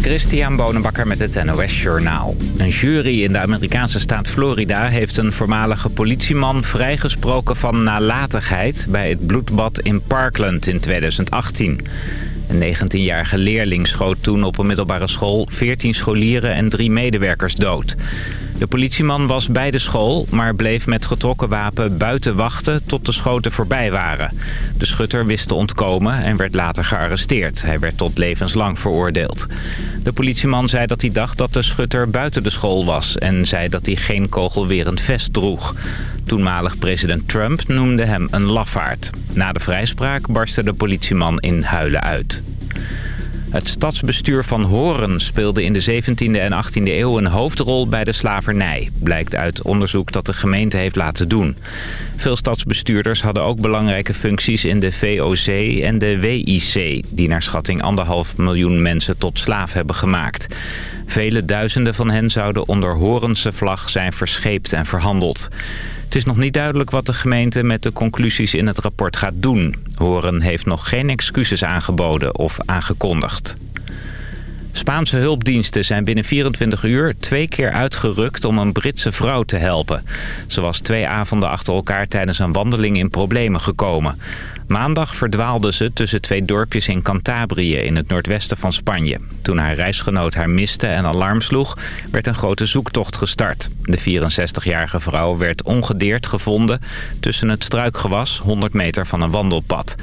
Christian Bonenbakker met het NOS Journaal. Een jury in de Amerikaanse staat Florida heeft een voormalige politieman vrijgesproken van nalatigheid bij het bloedbad in Parkland in 2018. Een 19-jarige leerling schoot toen op een middelbare school 14 scholieren en drie medewerkers dood. De politieman was bij de school, maar bleef met getrokken wapen buiten wachten tot de schoten voorbij waren. De schutter wist te ontkomen en werd later gearresteerd. Hij werd tot levenslang veroordeeld. De politieman zei dat hij dacht dat de schutter buiten de school was... en zei dat hij geen kogelwerend vest droeg. Toenmalig president Trump noemde hem een lafaard. Na de vrijspraak barstte de politieman in huilen uit. Het stadsbestuur van Horen speelde in de 17e en 18e eeuw een hoofdrol bij de slavernij. Blijkt uit onderzoek dat de gemeente heeft laten doen. Veel stadsbestuurders hadden ook belangrijke functies in de VOC en de WIC... die naar schatting anderhalf miljoen mensen tot slaaf hebben gemaakt. Vele duizenden van hen zouden onder Horense vlag zijn verscheept en verhandeld. Het is nog niet duidelijk wat de gemeente met de conclusies in het rapport gaat doen. Horen heeft nog geen excuses aangeboden of aangekondigd. Spaanse hulpdiensten zijn binnen 24 uur twee keer uitgerukt om een Britse vrouw te helpen. Ze was twee avonden achter elkaar tijdens een wandeling in problemen gekomen. Maandag verdwaalde ze tussen twee dorpjes in Cantabrië in het noordwesten van Spanje. Toen haar reisgenoot haar miste en alarm sloeg, werd een grote zoektocht gestart. De 64-jarige vrouw werd ongedeerd gevonden tussen het struikgewas 100 meter van een wandelpad.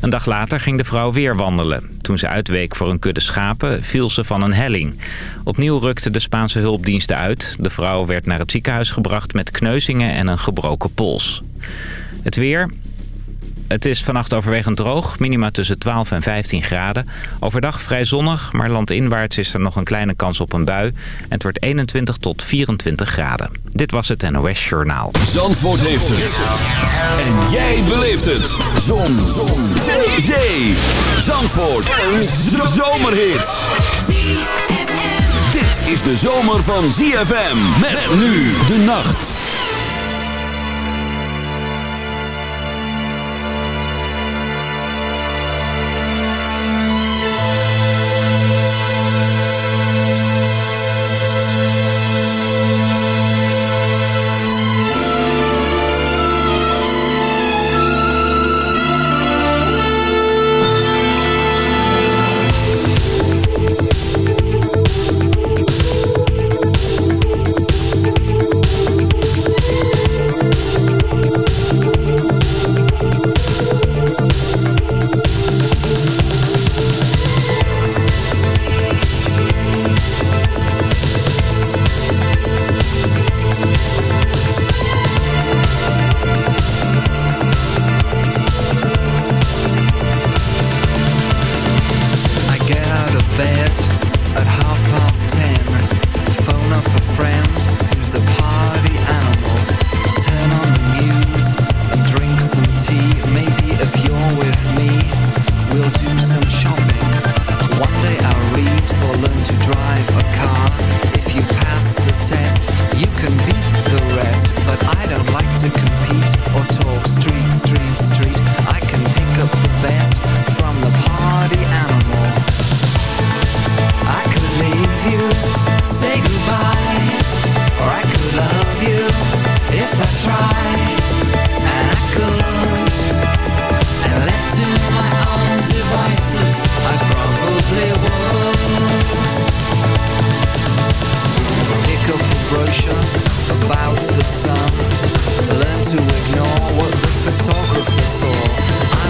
Een dag later ging de vrouw weer wandelen. Toen ze uitweek voor een kudde schapen, viel ze van een helling. Opnieuw rukten de Spaanse hulpdiensten uit. De vrouw werd naar het ziekenhuis gebracht met kneuzingen en een gebroken pols. Het weer. Het is vannacht overwegend droog, minima tussen 12 en 15 graden. Overdag vrij zonnig, maar landinwaarts is er nog een kleine kans op een bui. En het wordt 21 tot 24 graden. Dit was het NOS Journaal. Zandvoort heeft het. En jij beleeft het. Zon. Zon. Zee. Zee. Zandvoort. Een zomerhit. Dit is de zomer van ZFM. Met nu de nacht. About the sun, learn to ignore what the photographer saw.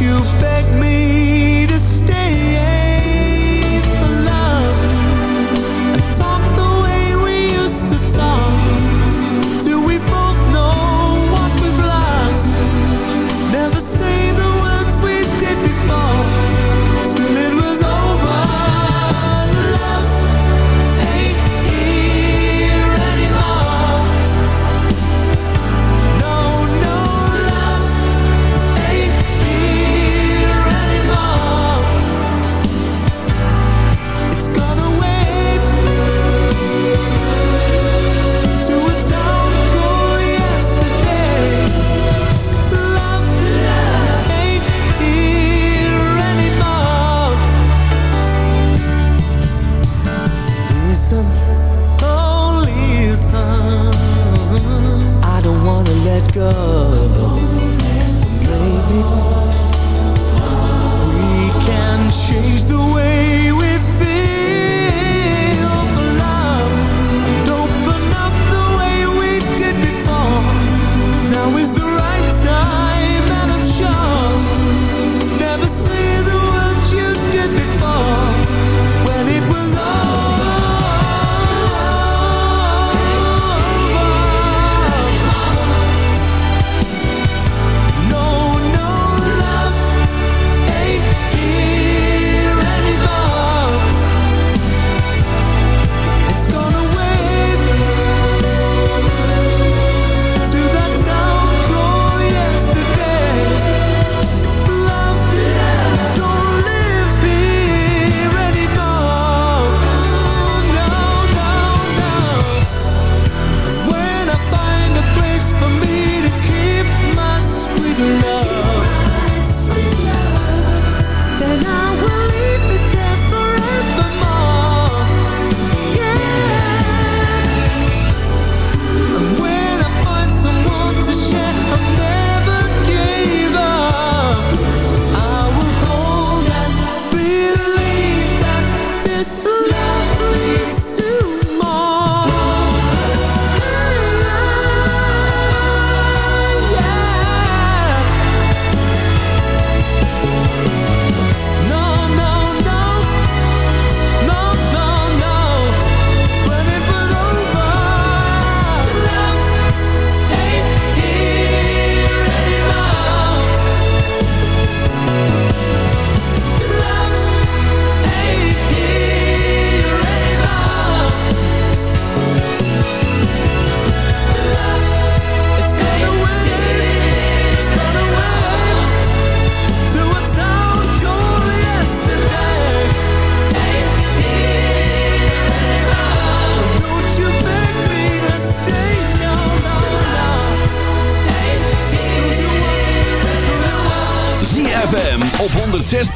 you beg me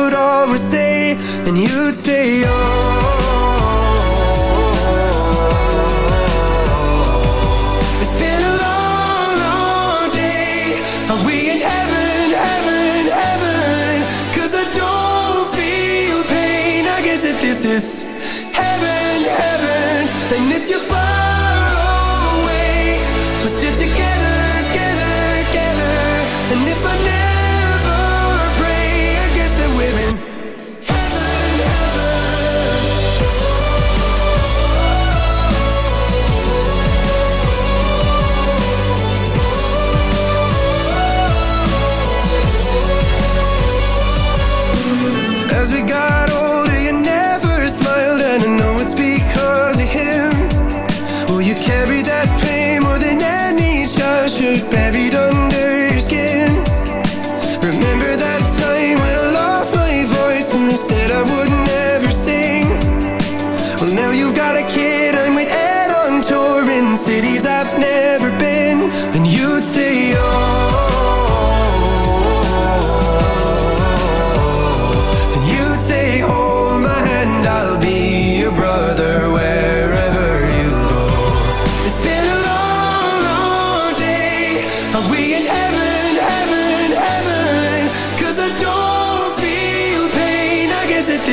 you'd always say And you'd say, oh.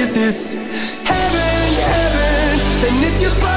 this is heaven, heaven. And if you find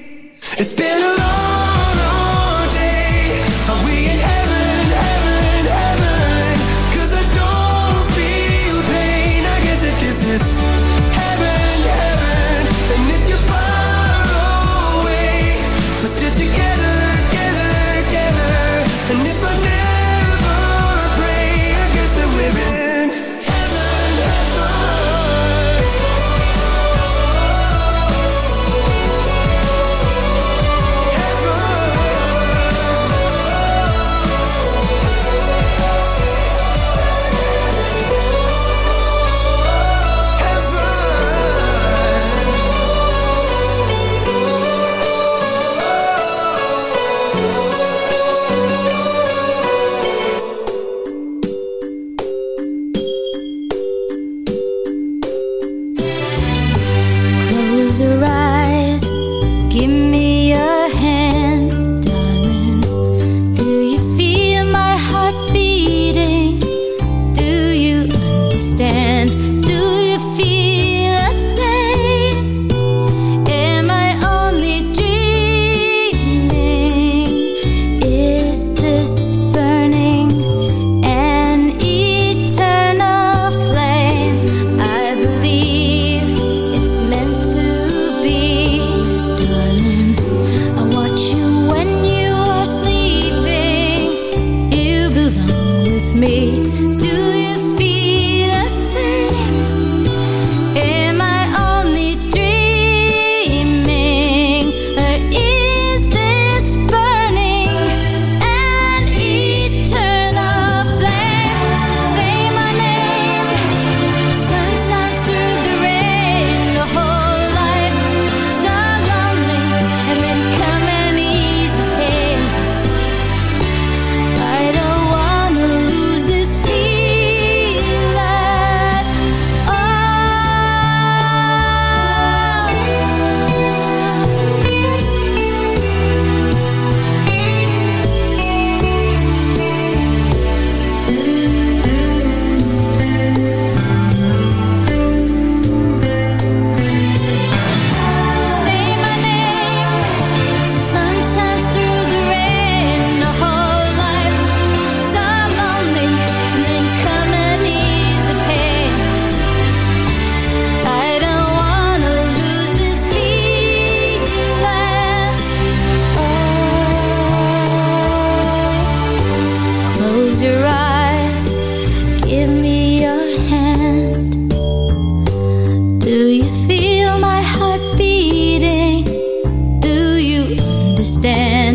friend.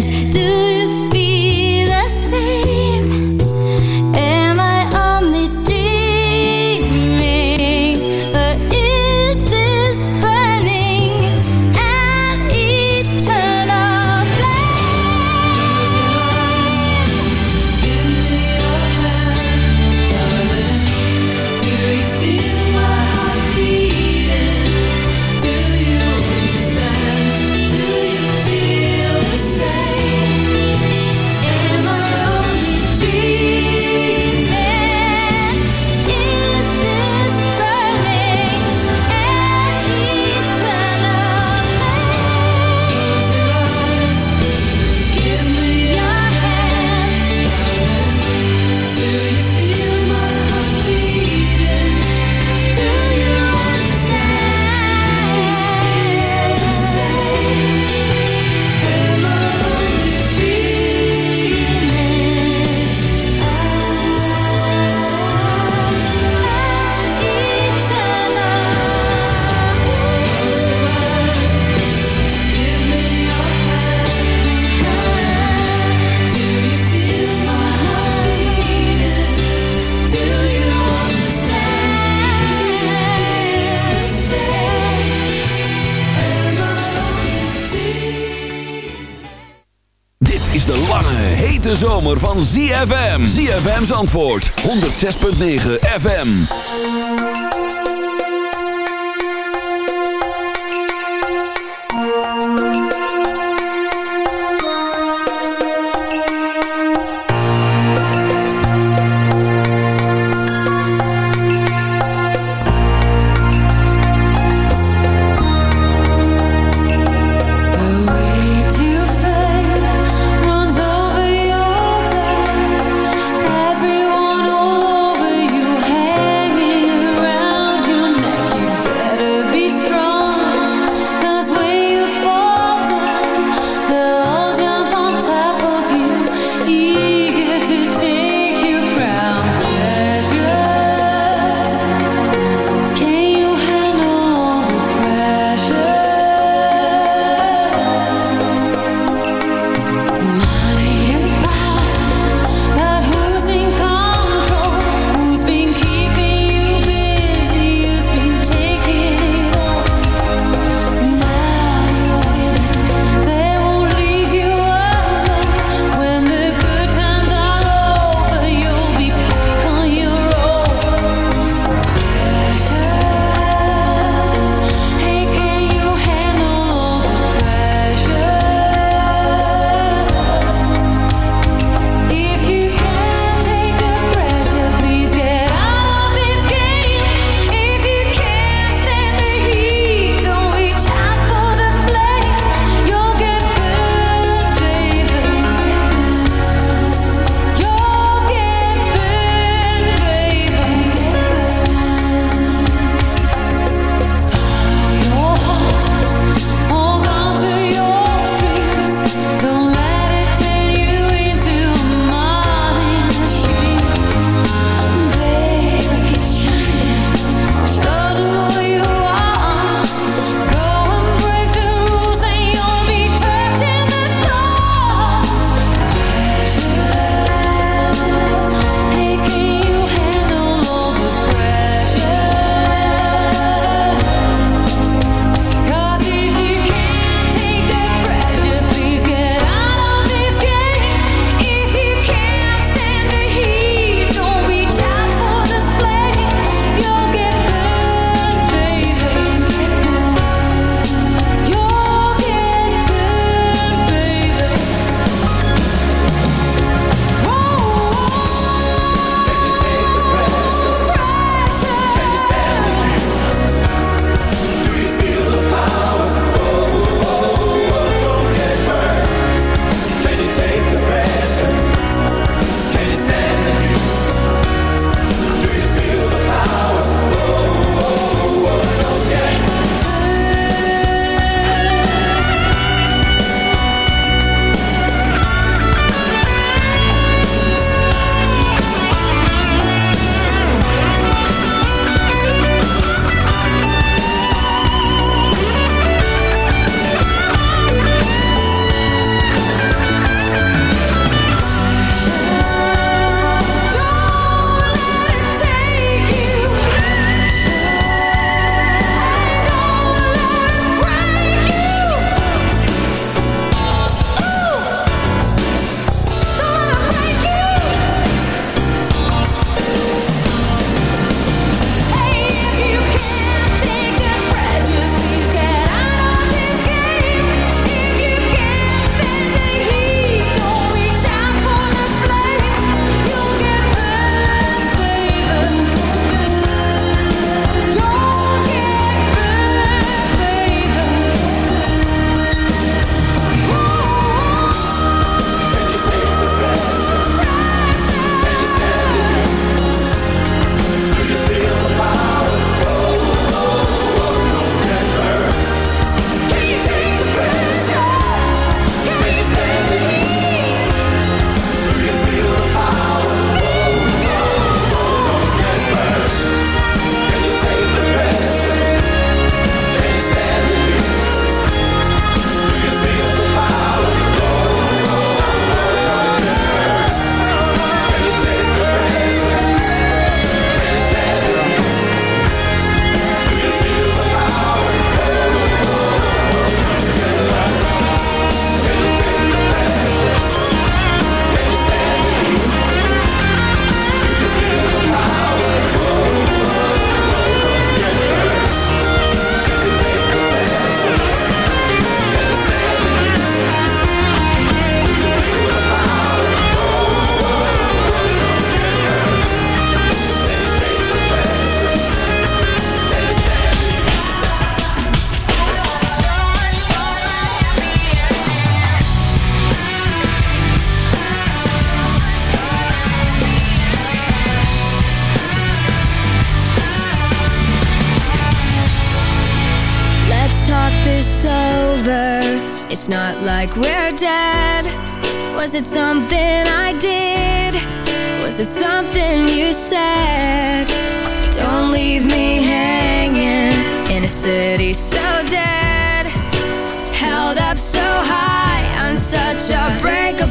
do Antwoord 106.9 FM.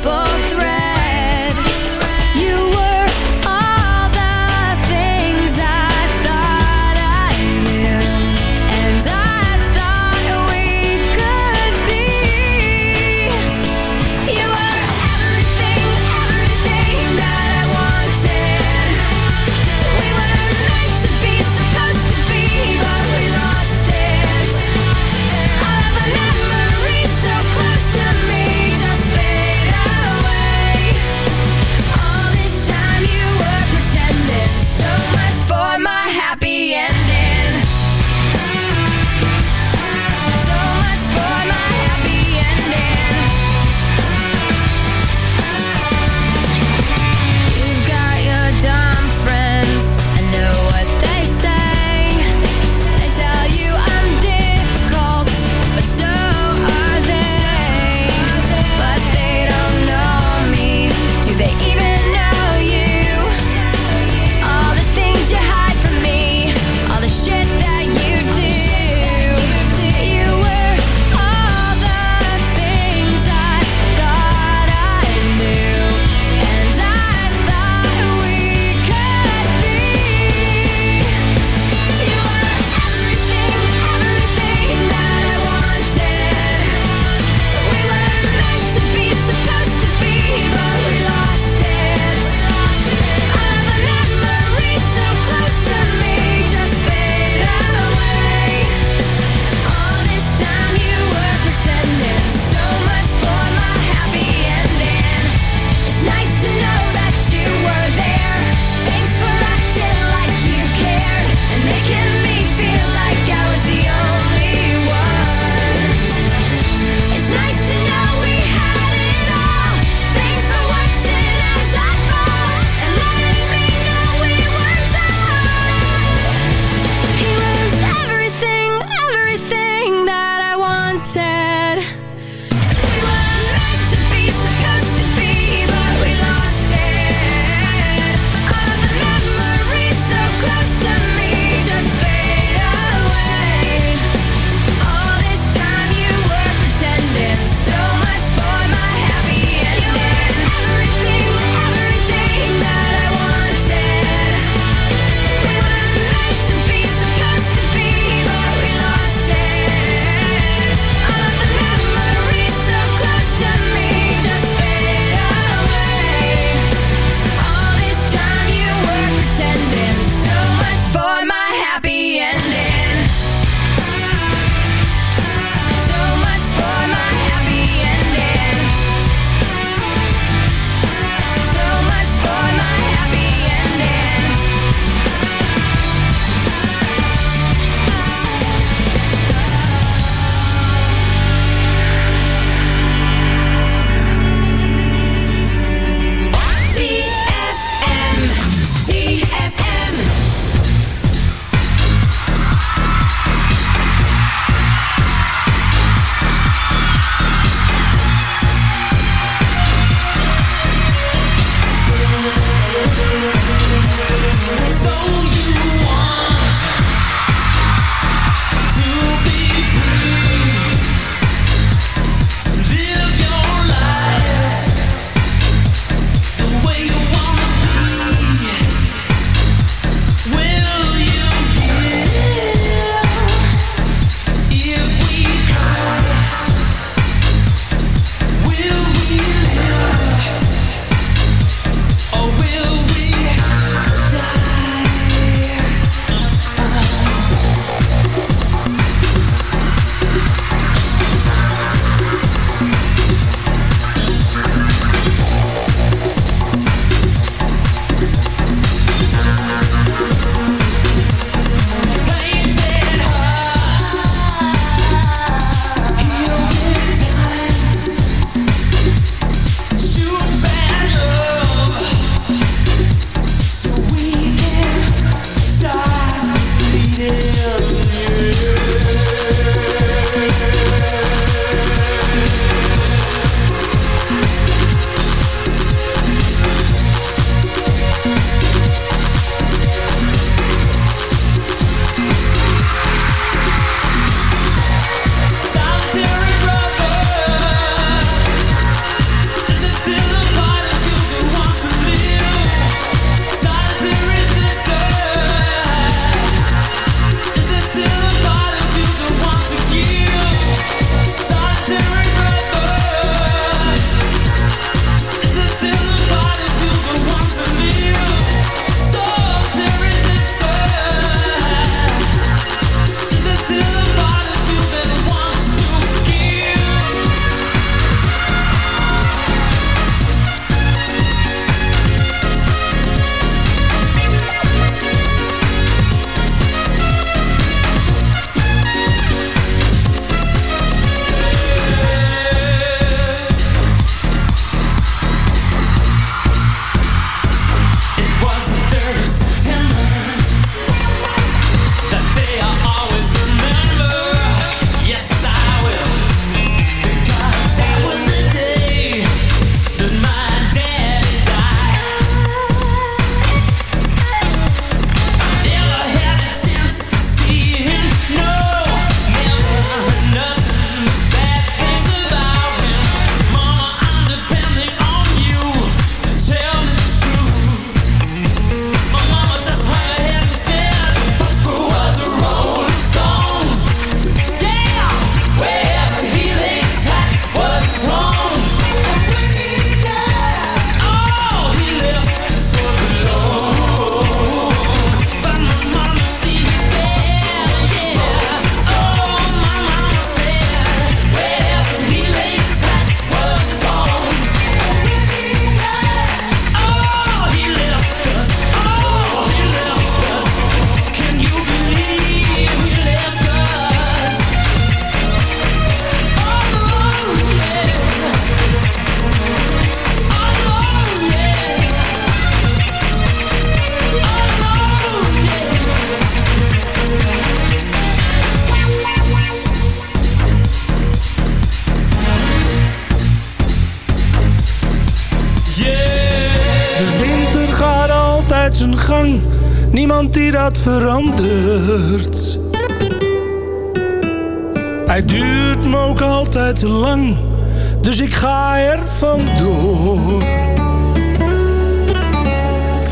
both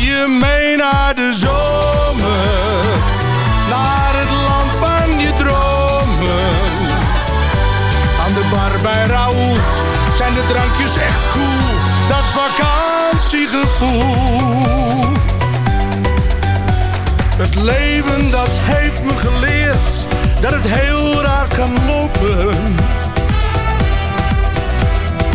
Je mee naar de zomer, naar het land van je dromen. Aan de bar bij Raoul zijn de drankjes echt cool, dat vakantiegevoel. Het leven dat heeft me geleerd dat het heel raar kan lopen.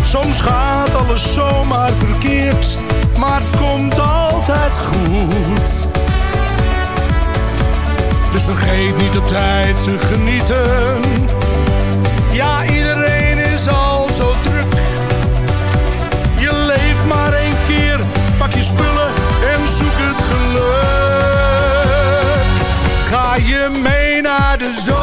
Soms gaat alles zomaar verkeerd, maar het komt altijd goed. Dus vergeet niet op tijd te genieten. Ja, iedereen is al zo druk. Je leeft maar één keer, pak je spullen en zoek het geluk. Ga je mee naar de zomer,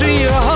een glas in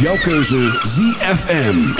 Jouw keuze ZFM.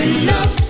in love.